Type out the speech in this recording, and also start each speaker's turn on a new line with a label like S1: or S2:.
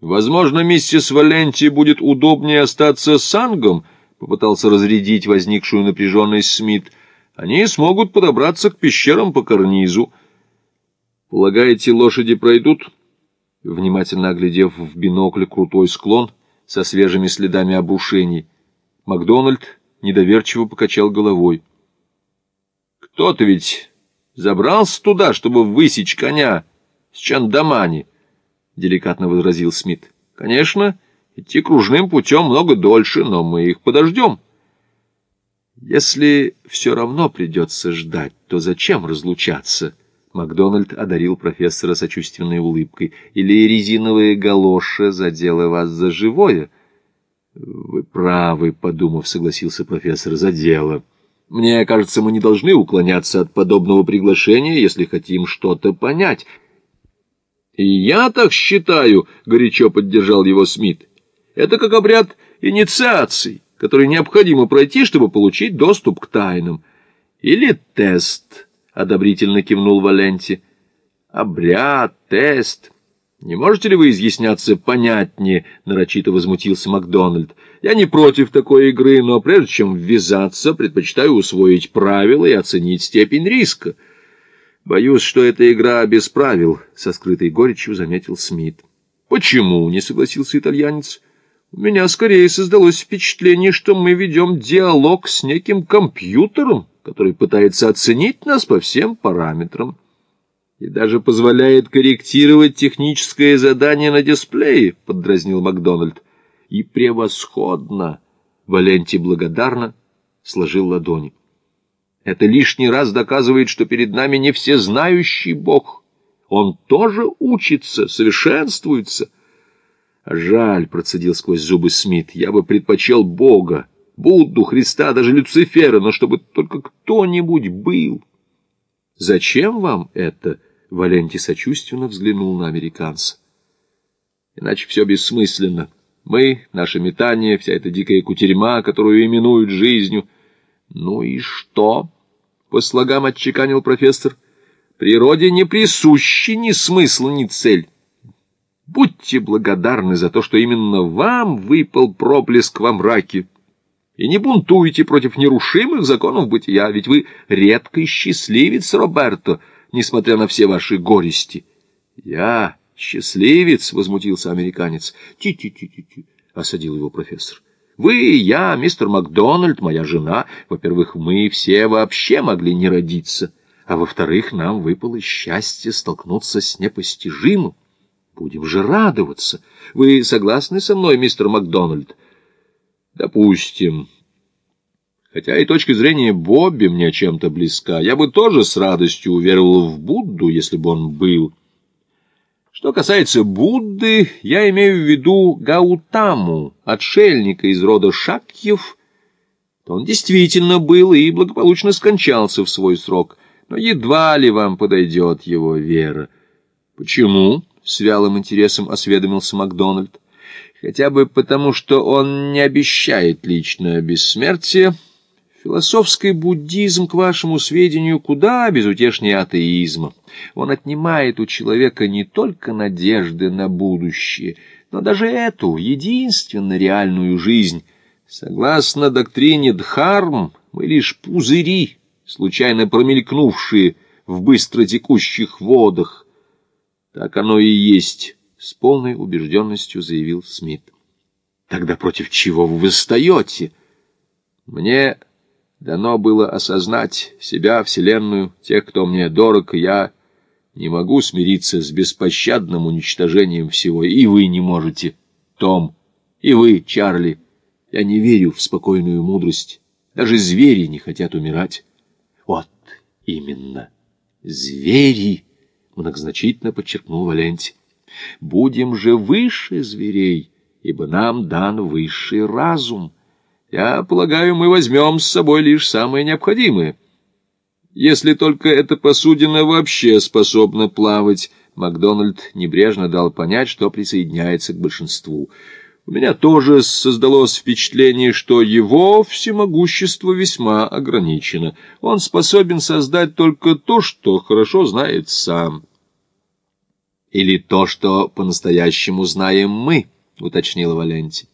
S1: Возможно, миссис Валенти будет удобнее остаться с Ангом, попытался разрядить возникшую напряженность Смит. Они смогут подобраться к пещерам по карнизу. Полагаете, лошади пройдут? Внимательно оглядев в бинокль крутой склон со свежими следами обрушений, Макдональд недоверчиво покачал головой. Кто-то ведь забрался туда, чтобы высечь коня с Чандамани, — деликатно возразил Смит. — Конечно, идти кружным путем много дольше, но мы их подождем. Если все равно придется ждать, то зачем разлучаться? Макдональд одарил профессора сочувственной улыбкой. Или резиновая галоша задела вас за живое? — Вы правы, — подумав, согласился профессор, — задела. Мне кажется, мы не должны уклоняться от подобного приглашения, если хотим что-то понять. И я так считаю, — горячо поддержал его Смит. Это как обряд инициации, который необходимо пройти, чтобы получить доступ к тайнам. Или тест, — одобрительно кивнул Валенти. Обряд, тест — «Не можете ли вы изъясняться понятнее?» — нарочито возмутился Макдональд. «Я не против такой игры, но прежде чем ввязаться, предпочитаю усвоить правила и оценить степень риска». «Боюсь, что эта игра без правил», — со скрытой горечью заметил Смит. «Почему?» — не согласился итальянец. «У меня скорее создалось впечатление, что мы ведем диалог с неким компьютером, который пытается оценить нас по всем параметрам» и даже позволяет корректировать техническое задание на дисплее, — поддразнил Макдональд. И превосходно! Валенти благодарно сложил ладони. Это лишний раз доказывает, что перед нами не всезнающий Бог. Он тоже учится, совершенствуется. Жаль, — процедил сквозь зубы Смит, — я бы предпочел Бога, Будду, Христа, даже Люцифера, но чтобы только кто-нибудь был. Зачем вам это? — Валенти сочувственно взглянул на американца. Иначе все бессмысленно. Мы, наше метание, вся эта дикая кутерьма, которую именуют жизнью. Ну и что? По слогам отчеканил профессор. Природе не присущи ни смысл, ни цель. Будьте благодарны за то, что именно вам выпал проблеск во мраке. И не бунтуйте против нерушимых законов бытия, ведь вы редкий счастливец, Роберто, — несмотря на все ваши горести. — Я счастливец, — возмутился американец. Ти-ти-ти-ти-ти, — осадил его профессор. — Вы, я, мистер Макдональд, моя жена. Во-первых, мы все вообще могли не родиться. А во-вторых, нам выпало счастье столкнуться с непостижимым. Будем же радоваться. Вы согласны со мной, мистер Макдональд? — Допустим. Хотя и точка зрения Бобби мне чем-то близка. Я бы тоже с радостью уверовал в Будду, если бы он был. Что касается Будды, я имею в виду Гаутаму, отшельника из рода Шакьев, то он действительно был и благополучно скончался в свой срок, но едва ли вам подойдет его вера. Почему? — с вялым интересом осведомился Макдональд. Хотя бы потому, что он не обещает личное бессмертие, — Философский буддизм, к вашему сведению, куда безутешнее атеизма. Он отнимает у человека не только надежды на будущее, но даже эту, единственно реальную жизнь. Согласно доктрине Дхарм, мы лишь пузыри, случайно промелькнувшие в быстротекущих водах. Так оно и есть, — с полной убежденностью заявил Смит. Тогда против чего вы восстаете? Мне Дано было осознать себя, Вселенную, тех, кто мне дорог, я не могу смириться с беспощадным уничтожением всего, и вы не можете, Том, и вы, Чарли. Я не верю в спокойную мудрость. Даже звери не хотят умирать. Вот именно, звери, многозначительно подчеркнул Валенти. Будем же выше зверей, ибо нам дан высший разум. Я полагаю, мы возьмем с собой лишь самое необходимое. Если только эта посудина вообще способна плавать, Макдональд небрежно дал понять, что присоединяется к большинству. У меня тоже создалось впечатление, что его всемогущество весьма ограничено. Он способен создать только то, что хорошо знает сам. Или то, что по-настоящему знаем мы, уточнила Валенти.